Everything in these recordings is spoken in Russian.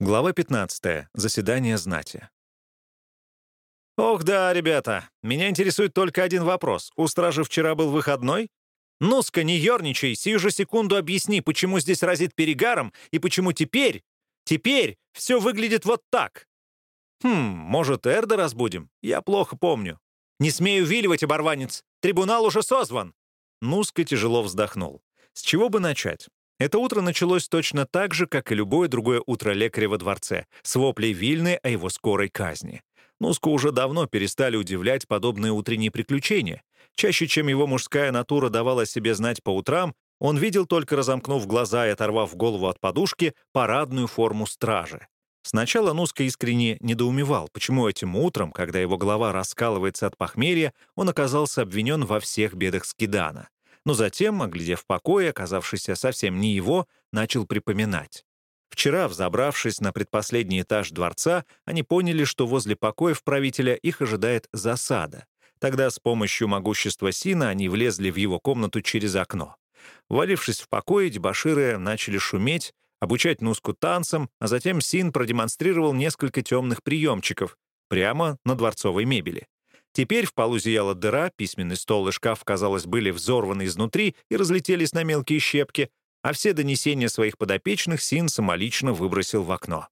Глава 15. Заседание знати. «Ох да, ребята, меня интересует только один вопрос. У стражи вчера был выходной? Ну-ска, не ерничай, сию же секунду объясни, почему здесь разит перегаром и почему теперь, теперь все выглядит вот так. Хм, может, Эрда разбудим? Я плохо помню. Не смею виливать, оборванец. Трибунал уже созван. Нуска тяжело вздохнул. С чего бы начать? Это утро началось точно так же, как и любое другое утро лекаря во дворце, с воплей Вильны о его скорой казни. Нуску уже давно перестали удивлять подобные утренние приключения. Чаще, чем его мужская натура давала себе знать по утрам, он видел, только разомкнув глаза и оторвав голову от подушки, парадную форму стражи. Сначала Нуска искренне недоумевал, почему этим утром, когда его голова раскалывается от похмелья, он оказался обвинен во всех бедах Скидана но затем, оглядев покой, оказавшийся совсем не его, начал припоминать. Вчера, взобравшись на предпоследний этаж дворца, они поняли, что возле покоев правителя их ожидает засада. Тогда с помощью могущества Сина они влезли в его комнату через окно. Валившись в покое, дебоширы начали шуметь, обучать Нуску танцам, а затем Син продемонстрировал несколько темных приемчиков прямо на дворцовой мебели. Теперь в полу зияла дыра, письменный стол и шкаф, казалось, были взорваны изнутри и разлетелись на мелкие щепки, а все донесения своих подопечных Син самолично выбросил в окно.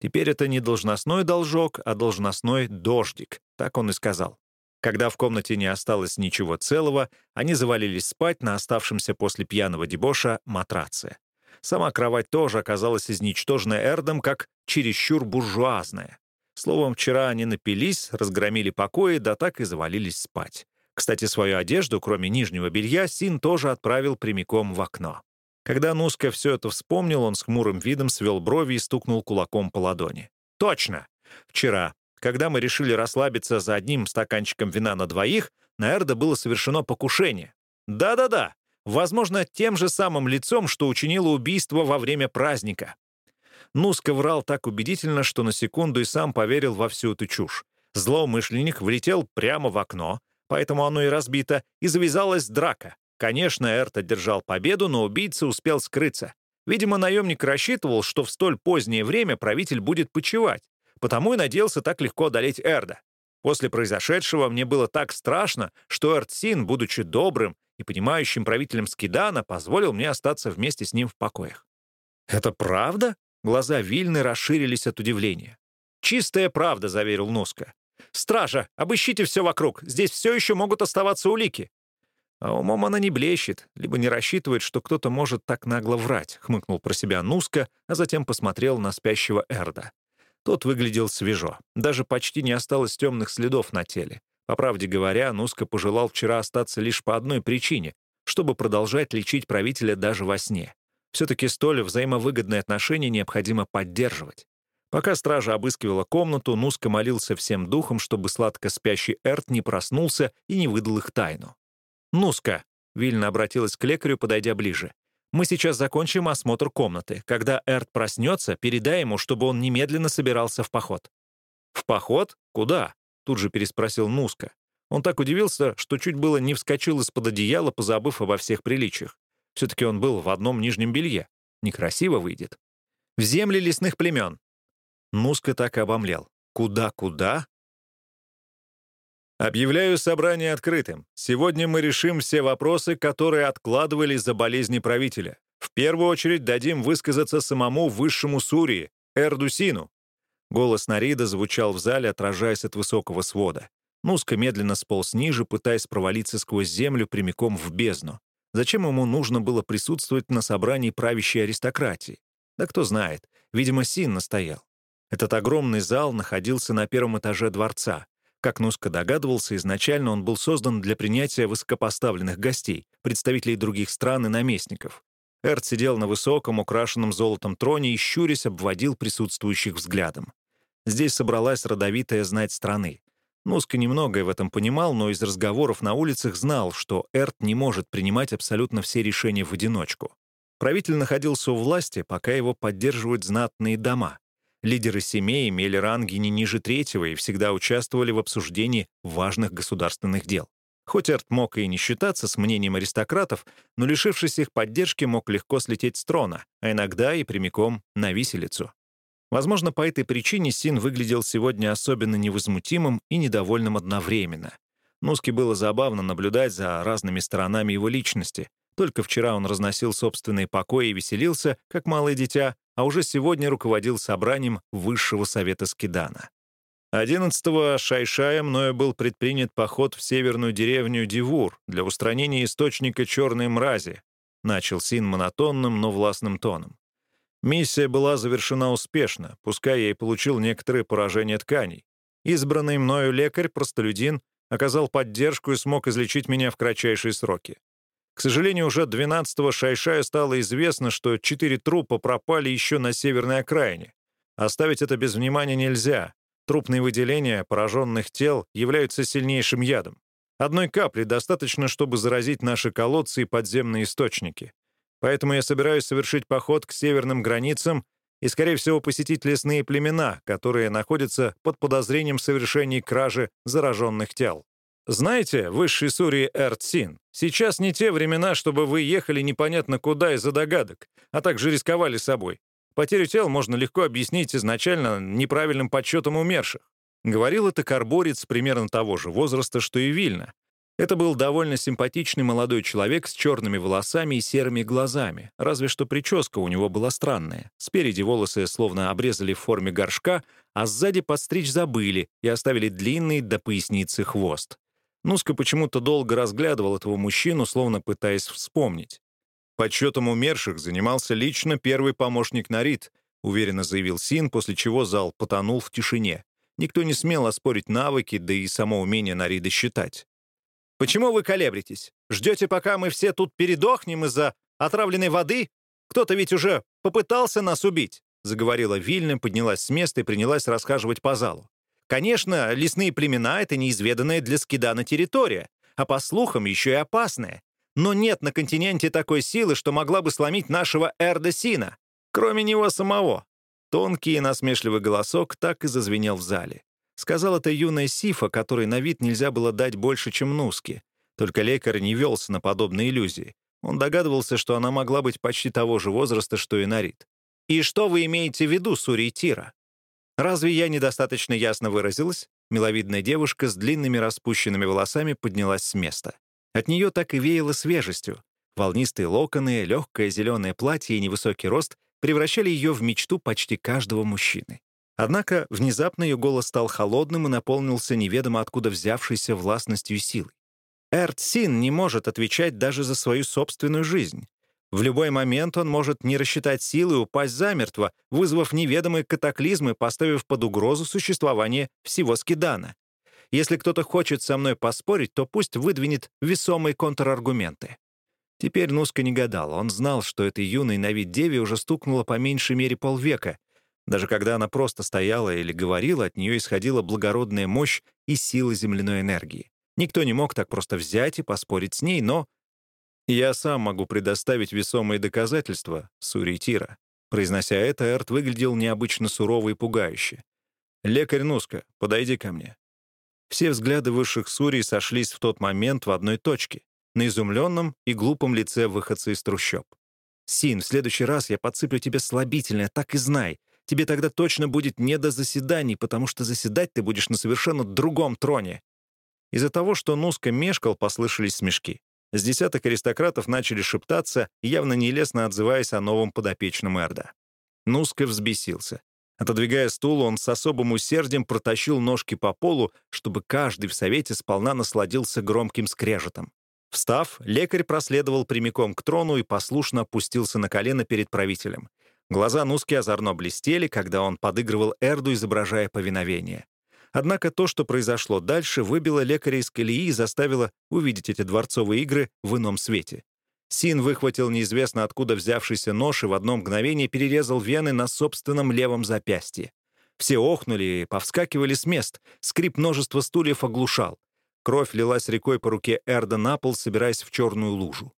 Теперь это не должностной должок, а должностной дождик, так он и сказал. Когда в комнате не осталось ничего целого, они завалились спать на оставшемся после пьяного дебоша матраце. Сама кровать тоже оказалась изничтожена Эрдом как чересчур буржуазная. Словом, вчера они напились, разгромили покои, да так и завалились спать. Кстати, свою одежду, кроме нижнего белья, Син тоже отправил прямиком в окно. Когда Нуска все это вспомнил, он с хмурым видом свел брови и стукнул кулаком по ладони. «Точно! Вчера, когда мы решили расслабиться за одним стаканчиком вина на двоих, на Эрда было совершено покушение. Да-да-да, возможно, тем же самым лицом, что учинило убийство во время праздника. Нуска врал так убедительно, что на секунду и сам поверил во всю эту чушь. Злоумышленник влетел прямо в окно, поэтому оно и разбито, и завязалась драка. Конечно, Эрт одержал победу, но убийца успел скрыться. Видимо, наемник рассчитывал, что в столь позднее время правитель будет почевать, потому и надеялся так легко одолеть Эрда. После произошедшего мне было так страшно, что Эртсин, будучи добрым и понимающим правителем Скидана, позволил мне остаться вместе с ним в покоях. «Это правда?» Глаза Вильны расширились от удивления. «Чистая правда», — заверил Носка. «Стража, обыщите все вокруг. Здесь все еще могут оставаться улики». А умом она не блещет, либо не рассчитывает, что кто-то может так нагло врать, хмыкнул про себя Нуска, а затем посмотрел на спящего Эрда. Тот выглядел свежо. Даже почти не осталось темных следов на теле. По правде говоря, Нуска пожелал вчера остаться лишь по одной причине, чтобы продолжать лечить правителя даже во сне. Все-таки столь взаимовыгодные отношения необходимо поддерживать. Пока стража обыскивала комнату, Нуска молился всем духом, чтобы сладко спящий Эрт не проснулся и не выдал их тайну. «Нуска», — Вильна обратилась к лекарю, подойдя ближе, «мы сейчас закончим осмотр комнаты. Когда Эрт проснется, передай ему, чтобы он немедленно собирался в поход». «В поход? Куда?» — тут же переспросил Нуска. Он так удивился, что чуть было не вскочил из-под одеяла, позабыв обо всех приличиях. Все-таки он был в одном нижнем белье. Некрасиво выйдет. В земли лесных племен. Нуска так и обомлел. Куда-куда? Объявляю собрание открытым. Сегодня мы решим все вопросы, которые откладывались за болезни правителя. В первую очередь дадим высказаться самому высшему Сурии, Эрдусину. Голос Нарида звучал в зале, отражаясь от высокого свода. Нуска медленно сполз ниже, пытаясь провалиться сквозь землю прямиком в бездну. Зачем ему нужно было присутствовать на собрании правящей аристократии? Да кто знает, видимо, Син настоял. Этот огромный зал находился на первом этаже дворца. Как Нуска догадывался, изначально он был создан для принятия высокопоставленных гостей, представителей других стран и наместников. Эрт сидел на высоком, украшенном золотом троне и, щурясь, обводил присутствующих взглядом. Здесь собралась родовитая знать страны. Нуска немногое в этом понимал, но из разговоров на улицах знал, что Эрт не может принимать абсолютно все решения в одиночку. Правитель находился у власти, пока его поддерживают знатные дома. Лидеры семей имели ранги не ниже третьего и всегда участвовали в обсуждении важных государственных дел. Хоть Эрт мог и не считаться с мнением аристократов, но, лишившись их поддержки, мог легко слететь с трона, а иногда и прямиком на виселицу. Возможно, по этой причине Син выглядел сегодня особенно невозмутимым и недовольным одновременно. Нуске было забавно наблюдать за разными сторонами его личности. Только вчера он разносил собственные покои и веселился, как малое дитя, а уже сегодня руководил собранием Высшего Совета Скидана. 11-го Шайшая мною был предпринят поход в северную деревню Дивур для устранения источника черной мрази, начал Син монотонным, но властным тоном. Миссия была завершена успешно, пускай я и получил некоторые поражения тканей. Избранный мною лекарь-простолюдин оказал поддержку и смог излечить меня в кратчайшие сроки. К сожалению, уже 12-го Шайшая стало известно, что четыре трупа пропали еще на северной окраине. Оставить это без внимания нельзя. Трупные выделения пораженных тел являются сильнейшим ядом. Одной капли достаточно, чтобы заразить наши колодцы и подземные источники. Поэтому я собираюсь совершить поход к северным границам и, скорее всего, посетить лесные племена, которые находятся под подозрением в кражи зараженных тел. Знаете, высший Сурии Эртсин, сейчас не те времена, чтобы вы ехали непонятно куда из-за догадок, а также рисковали собой. Потерю тел можно легко объяснить изначально неправильным подсчетом умерших. Говорил это карборец примерно того же возраста, что и Вильна. Это был довольно симпатичный молодой человек с черными волосами и серыми глазами, разве что прическа у него была странная. Спереди волосы словно обрезали в форме горшка, а сзади подстричь забыли и оставили длинный до поясницы хвост. Нуска почему-то долго разглядывал этого мужчину, словно пытаясь вспомнить. Подсчетом умерших занимался лично первый помощник Нарит, уверенно заявил Син, после чего зал потонул в тишине. Никто не смел оспорить навыки, да и само умение Нарида считать. «Почему вы колеблетесь? Ждете, пока мы все тут передохнем из-за отравленной воды? Кто-то ведь уже попытался нас убить», — заговорила Вильна, поднялась с места и принялась расхаживать по залу. «Конечно, лесные племена — это неизведанная для Скидана территория, а по слухам еще и опасная. Но нет на континенте такой силы, что могла бы сломить нашего Эрда Сина, кроме него самого. Тонкий и насмешливый голосок так и зазвенел в зале. Сказал это юная Сифа, которой на вид нельзя было дать больше, чем Нуски. Только лекарь не велся на подобные иллюзии. Он догадывался, что она могла быть почти того же возраста, что и Нарит. «И что вы имеете в виду, Сури Тира? Разве я недостаточно ясно выразилась?» Миловидная девушка с длинными распущенными волосами поднялась с места. От нее так и веяло свежестью. Волнистые локоны, легкое зеленое платье и невысокий рост превращали ее в мечту почти каждого мужчины. Однако внезапно ее голос стал холодным и наполнился неведомо откуда взявшейся властностью и силой. Эрт Син не может отвечать даже за свою собственную жизнь. В любой момент он может не рассчитать силы и упасть замертво, вызвав неведомые катаклизмы, поставив под угрозу существование всего Скидана. Если кто-то хочет со мной поспорить, то пусть выдвинет весомые контраргументы. Теперь Нуска не гадал. Он знал, что этой юной на вид деве уже стукнуло по меньшей мере полвека. Даже когда она просто стояла или говорила, от нее исходила благородная мощь и сила земляной энергии. Никто не мог так просто взять и поспорить с ней, но... «Я сам могу предоставить весомые доказательства, Сури Тира». Произнося это, Эрт выглядел необычно сурово и пугающе. «Лекарь Нуска, подойди ко мне». Все взгляды высших сурей сошлись в тот момент в одной точке — на изумленном и глупом лице выходца из трущоб. «Син, в следующий раз я подсыплю тебе слабительное, так и знай. Тебе тогда точно будет не до заседаний, потому что заседать ты будешь на совершенно другом троне». Из-за того, что Нуска мешкал, послышались смешки. С десяток аристократов начали шептаться, явно нелестно отзываясь о новом подопечном Эрда. Нуска взбесился. Отодвигая стул, он с особым усердием протащил ножки по полу, чтобы каждый в совете сполна насладился громким скрежетом. Встав, лекарь проследовал прямиком к трону и послушно опустился на колено перед правителем. Глаза Нуски озорно блестели, когда он подыгрывал Эрду, изображая повиновение. Однако то, что произошло дальше, выбило лекаря из колеи и заставило увидеть эти дворцовые игры в ином свете. Син выхватил неизвестно откуда взявшийся нож и в одно мгновение перерезал вены на собственном левом запястье. Все охнули и повскакивали с мест. Скрип множества стульев оглушал. Кровь лилась рекой по руке Эрда на пол, собираясь в черную лужу.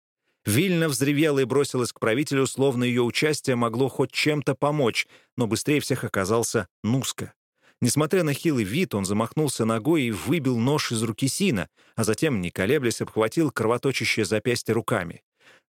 Вильна взревела и бросилась к правителю, словно ее участие могло хоть чем-то помочь, но быстрее всех оказался Нуска. Несмотря на хилый вид, он замахнулся ногой и выбил нож из руки Сина, а затем, не колеблясь, обхватил кровоточащее запястье руками.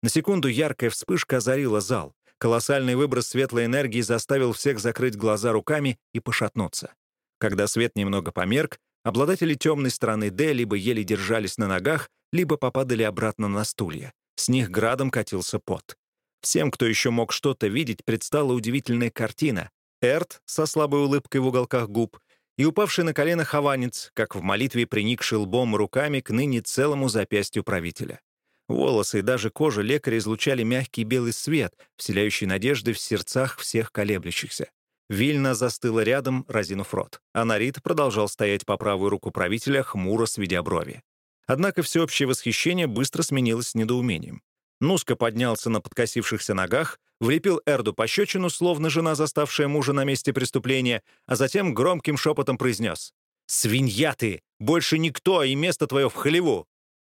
На секунду яркая вспышка озарила зал. Колоссальный выброс светлой энергии заставил всех закрыть глаза руками и пошатнуться. Когда свет немного померк, обладатели темной стороны Д либо еле держались на ногах, либо попадали обратно на стулья. С них градом катился пот. Всем, кто еще мог что-то видеть, предстала удивительная картина. Эрт со слабой улыбкой в уголках губ и упавший на колено хованец, как в молитве приникший лбом руками к ныне целому запястью правителя. Волосы и даже кожа лекаря излучали мягкий белый свет, вселяющий надежды в сердцах всех колеблющихся. Вильна застыла рядом, разинув рот, а Нарит продолжал стоять по правую руку правителя, хмуро сведя брови. Однако всеобщее восхищение быстро сменилось недоумением. Нуска поднялся на подкосившихся ногах, влепил Эрду пощечину, словно жена, заставшая мужа на месте преступления, а затем громким шепотом произнес «Свинья ты! Больше никто, и место твое в халеву!»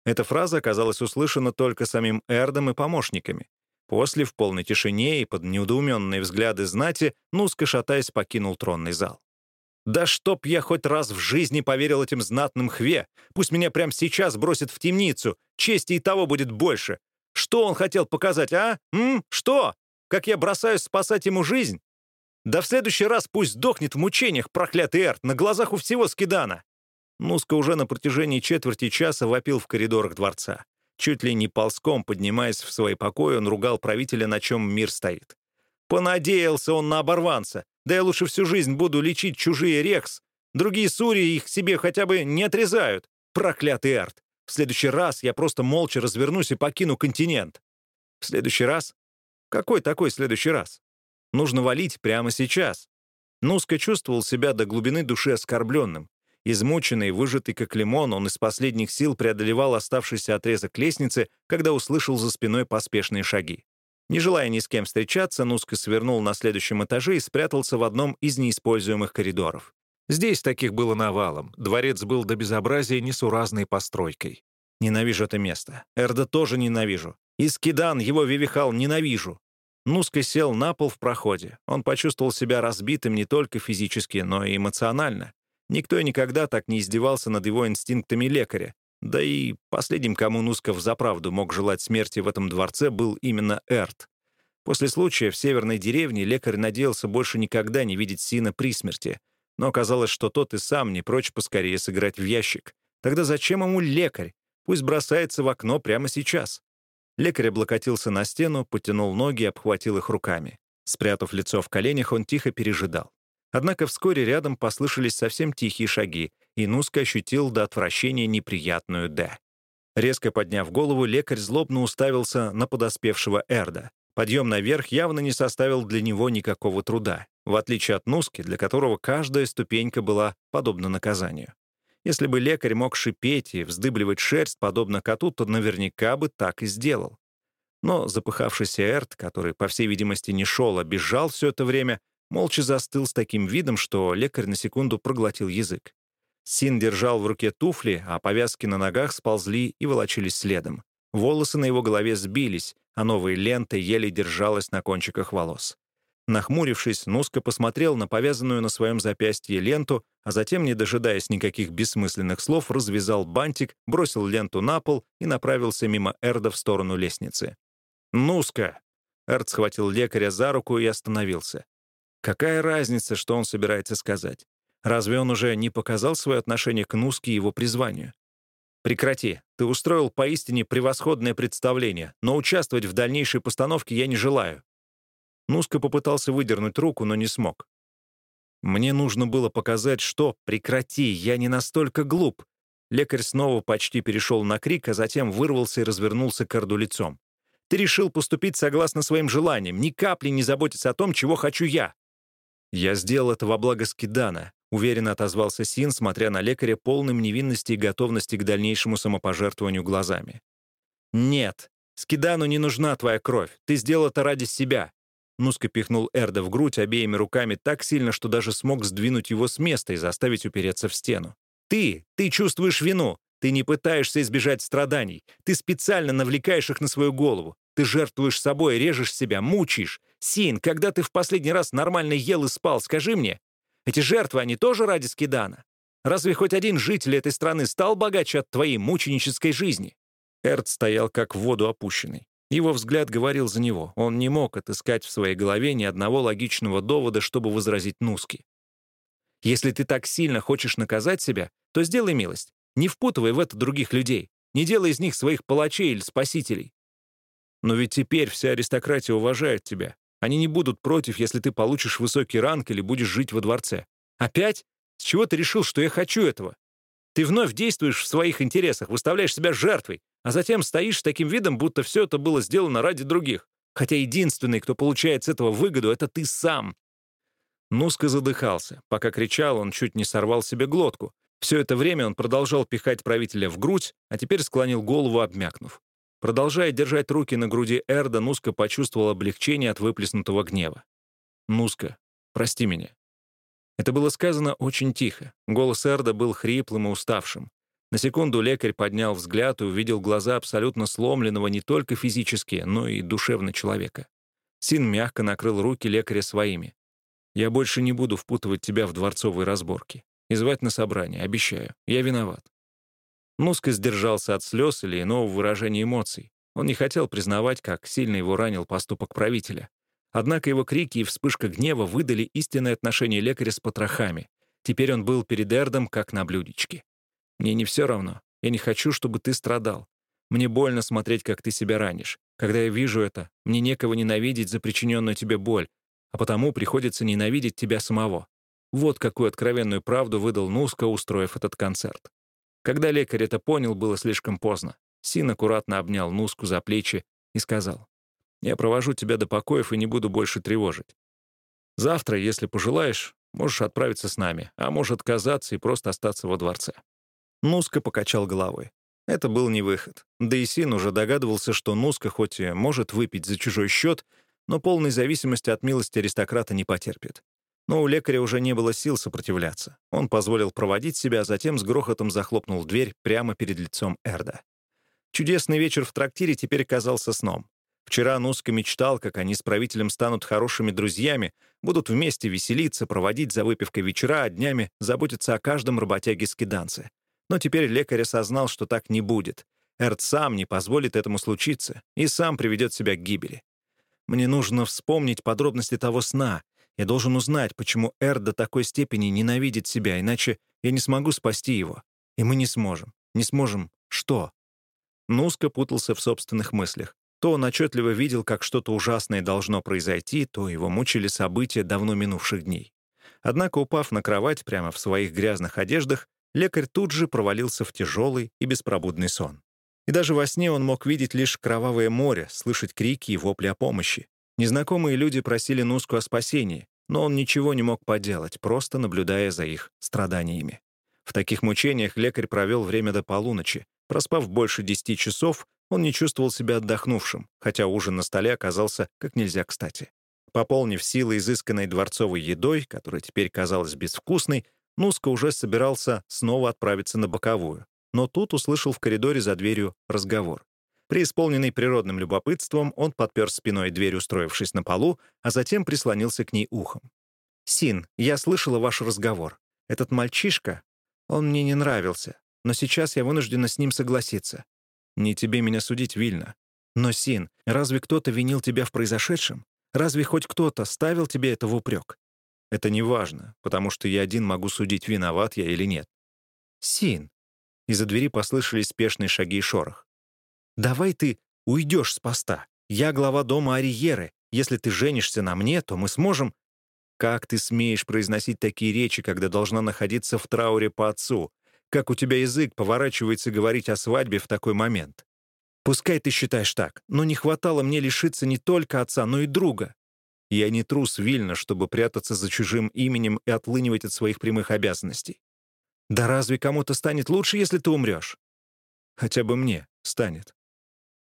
Эта фраза оказалась услышана только самим Эрдом и помощниками. После, в полной тишине и под неудоуменные взгляды знати, Нуска, шатаясь, покинул тронный зал. «Да чтоб я хоть раз в жизни поверил этим знатным хве! Пусть меня прямо сейчас бросят в темницу! Чести и того будет больше! Что он хотел показать, а? М? Что? Как я бросаюсь спасать ему жизнь? Да в следующий раз пусть сдохнет в мучениях, проклятый Эрт, на глазах у всего Скидана!» Нуска уже на протяжении четверти часа вопил в коридорах дворца. Чуть ли не ползком, поднимаясь в свой покой, он ругал правителя, на чем мир стоит. Понадеялся он на оборванца. Да я лучше всю жизнь буду лечить чужие рекс. Другие сури их себе хотя бы не отрезают. Проклятый арт. В следующий раз я просто молча развернусь и покину континент. В следующий раз? Какой такой следующий раз? Нужно валить прямо сейчас. Нуска чувствовал себя до глубины души оскорбленным. Измученный, выжатый как лимон, он из последних сил преодолевал оставшийся отрезок лестницы, когда услышал за спиной поспешные шаги. Не желая ни с кем встречаться, Нуска свернул на следующем этаже и спрятался в одном из неиспользуемых коридоров. Здесь таких было навалом. Дворец был до безобразия несуразной постройкой. Ненавижу это место. Эрда тоже ненавижу. Искидан, его Вивихал, ненавижу. Нуска сел на пол в проходе. Он почувствовал себя разбитым не только физически, но и эмоционально. Никто и никогда так не издевался над его инстинктами лекаря. Да и последним, кому Нусков заправду мог желать смерти в этом дворце, был именно Эрт. После случая в северной деревне лекарь надеялся больше никогда не видеть Сина при смерти. Но оказалось, что тот и сам не прочь поскорее сыграть в ящик. Тогда зачем ему лекарь? Пусть бросается в окно прямо сейчас. Лекарь облокотился на стену, потянул ноги и обхватил их руками. Спрятав лицо в коленях, он тихо пережидал. Однако вскоре рядом послышались совсем тихие шаги, и Нуска ощутил до отвращения неприятную «Д». Резко подняв голову, лекарь злобно уставился на подоспевшего Эрда. Подъем наверх явно не составил для него никакого труда, в отличие от Нуски, для которого каждая ступенька была подобна наказанию. Если бы лекарь мог шипеть и вздыбливать шерсть, подобно коту, то наверняка бы так и сделал. Но запыхавшийся Эрд, который, по всей видимости, не шел, а бежал все это время, молча застыл с таким видом, что лекарь на секунду проглотил язык. Син держал в руке туфли, а повязки на ногах сползли и волочились следом. Волосы на его голове сбились, а новая лента еле держалась на кончиках волос. Нахмурившись, Нуска посмотрел на повязанную на своем запястье ленту, а затем, не дожидаясь никаких бессмысленных слов, развязал бантик, бросил ленту на пол и направился мимо Эрда в сторону лестницы. «Нуска!» Эрд схватил лекаря за руку и остановился. Какая разница, что он собирается сказать? Разве он уже не показал свое отношение к Нуске и его призванию? Прекрати. Ты устроил поистине превосходное представление, но участвовать в дальнейшей постановке я не желаю. Нуска попытался выдернуть руку, но не смог. Мне нужно было показать, что «прекрати, я не настолько глуп». Лекарь снова почти перешел на крик, а затем вырвался и развернулся к Орду лицом. «Ты решил поступить согласно своим желаниям, ни капли не заботиться о том, чего хочу я. «Я сделал это во благо Скидана», — уверенно отозвался Син, смотря на лекаря полным невинности и готовности к дальнейшему самопожертвованию глазами. «Нет, Скидану не нужна твоя кровь. Ты сделал это ради себя». Нуска пихнул Эрда в грудь обеими руками так сильно, что даже смог сдвинуть его с места и заставить упереться в стену. «Ты! Ты чувствуешь вину! Ты не пытаешься избежать страданий. Ты специально навлекаешь их на свою голову. Ты жертвуешь собой, режешь себя, мучаешь. Син, когда ты в последний раз нормально ел и спал, скажи мне, эти жертвы, они тоже ради Скидана? Разве хоть один житель этой страны стал богаче от твоей мученической жизни?» Эрт стоял как в воду опущенный. Его взгляд говорил за него. Он не мог отыскать в своей голове ни одного логичного довода, чтобы возразить Нуске. «Если ты так сильно хочешь наказать себя, то сделай милость. Не впутывай в это других людей. Не делай из них своих палачей или спасителей. Но ведь теперь вся аристократия уважает тебя. Они не будут против, если ты получишь высокий ранг или будешь жить во дворце. Опять? С чего ты решил, что я хочу этого? Ты вновь действуешь в своих интересах, выставляешь себя жертвой, а затем стоишь с таким видом, будто все это было сделано ради других. Хотя единственный, кто получает с этого выгоду, это ты сам. Нуска задыхался. Пока кричал, он чуть не сорвал себе глотку. Все это время он продолжал пихать правителя в грудь, а теперь склонил голову, обмякнув. Продолжая держать руки на груди Эрда, Нуска почувствовал облегчение от выплеснутого гнева. «Нуска, прости меня». Это было сказано очень тихо. Голос Эрда был хриплым и уставшим. На секунду лекарь поднял взгляд и увидел глаза абсолютно сломленного не только физически, но и душевно человека. Син мягко накрыл руки лекаря своими. «Я больше не буду впутывать тебя в дворцовые разборки. И звать на собрание, обещаю. Я виноват. Нуска сдержался от слез или иного выражения эмоций. Он не хотел признавать, как сильно его ранил поступок правителя. Однако его крики и вспышка гнева выдали истинное отношение лекаря с потрохами. Теперь он был перед Эрдом, как на блюдечке. «Мне не все равно. Я не хочу, чтобы ты страдал. Мне больно смотреть, как ты себя ранишь. Когда я вижу это, мне некого ненавидеть за причиненную тебе боль, а потому приходится ненавидеть тебя самого». Вот какую откровенную правду выдал Нуска, устроив этот концерт. Когда лекарь это понял, было слишком поздно. Син аккуратно обнял Нуску за плечи и сказал, «Я провожу тебя до покоев и не буду больше тревожить. Завтра, если пожелаешь, можешь отправиться с нами, а можешь отказаться и просто остаться во дворце». Нуска покачал головой. Это был не выход. Да и Син уже догадывался, что Нуска хоть и может выпить за чужой счет, но полной зависимости от милости аристократа не потерпит. Но у лекаря уже не было сил сопротивляться. Он позволил проводить себя, а затем с грохотом захлопнул дверь прямо перед лицом Эрда. Чудесный вечер в трактире теперь казался сном. Вчера Нуска мечтал, как они с правителем станут хорошими друзьями, будут вместе веселиться, проводить за выпивкой вечера, а днями заботиться о каждом работяге-скиданце. Но теперь лекарь осознал, что так не будет. Эрд сам не позволит этому случиться и сам приведет себя к гибели. Мне нужно вспомнить подробности того сна, я должен узнать, почему Эр до такой степени ненавидит себя, иначе я не смогу спасти его. И мы не сможем. Не сможем что? Нуска путался в собственных мыслях. То он отчетливо видел, как что-то ужасное должно произойти, то его мучили события давно минувших дней. Однако, упав на кровать прямо в своих грязных одеждах, лекарь тут же провалился в тяжелый и беспробудный сон. И даже во сне он мог видеть лишь кровавое море, слышать крики и вопли о помощи. Незнакомые люди просили Нуску о спасении, но он ничего не мог поделать, просто наблюдая за их страданиями. В таких мучениях лекарь провел время до полуночи. Проспав больше десяти часов, он не чувствовал себя отдохнувшим, хотя ужин на столе оказался как нельзя кстати. Пополнив силы изысканной дворцовой едой, которая теперь казалась безвкусной, Нуска уже собирался снова отправиться на боковую. Но тут услышал в коридоре за дверью разговор. Преисполненный природным любопытством, он подпер спиной дверь, устроившись на полу, а затем прислонился к ней ухом. «Син, я слышала ваш разговор. Этот мальчишка, он мне не нравился, но сейчас я вынуждена с ним согласиться. Не тебе меня судить, Вильно. Но, Син, разве кто-то винил тебя в произошедшем? Разве хоть кто-то ставил тебе это в упрек? Это не важно, потому что я один могу судить, виноват я или нет. Син. Из-за двери послышались спешные шаги и шорох. Давай ты уйдешь с поста. Я глава дома Ариеры. Если ты женишься на мне, то мы сможем...» «Как ты смеешь произносить такие речи, когда должна находиться в трауре по отцу? Как у тебя язык поворачивается говорить о свадьбе в такой момент? Пускай ты считаешь так, но не хватало мне лишиться не только отца, но и друга. Я не трус Вильно, чтобы прятаться за чужим именем и отлынивать от своих прямых обязанностей. Да разве кому-то станет лучше, если ты умрешь? Хотя бы мне станет.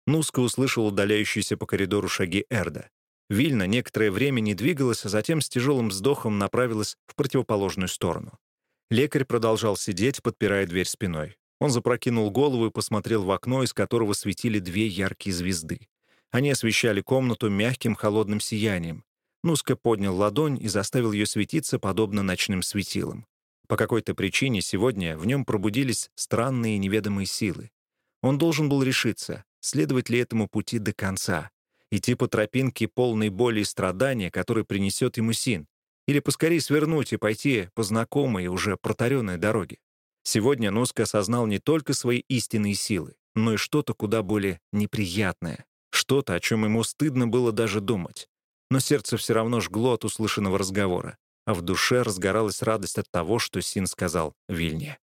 Нуска услышал удаляющиеся по коридору шаги Эрда. Вильна некоторое время не двигалась, а затем с тяжелым вздохом направилась в противоположную сторону. Лекарь продолжал сидеть, подпирая дверь спиной. Он запрокинул голову и посмотрел в окно, из которого светили две яркие звезды. Они освещали комнату мягким холодным сиянием. Нуска поднял ладонь и заставил ее светиться, подобно ночным светилам. По какой-то причине сегодня в нем пробудились странные неведомые силы. Он должен был решиться, следовать ли этому пути до конца, идти по тропинке полной боли и страдания, который принесет ему Син, или поскорее свернуть и пойти по знакомой, уже протаренной дороге. Сегодня Нуска осознал не только свои истинные силы, но и что-то куда более неприятное, что-то, о чем ему стыдно было даже думать. Но сердце все равно жгло от услышанного разговора, а в душе разгоралась радость от того, что Син сказал Вильне.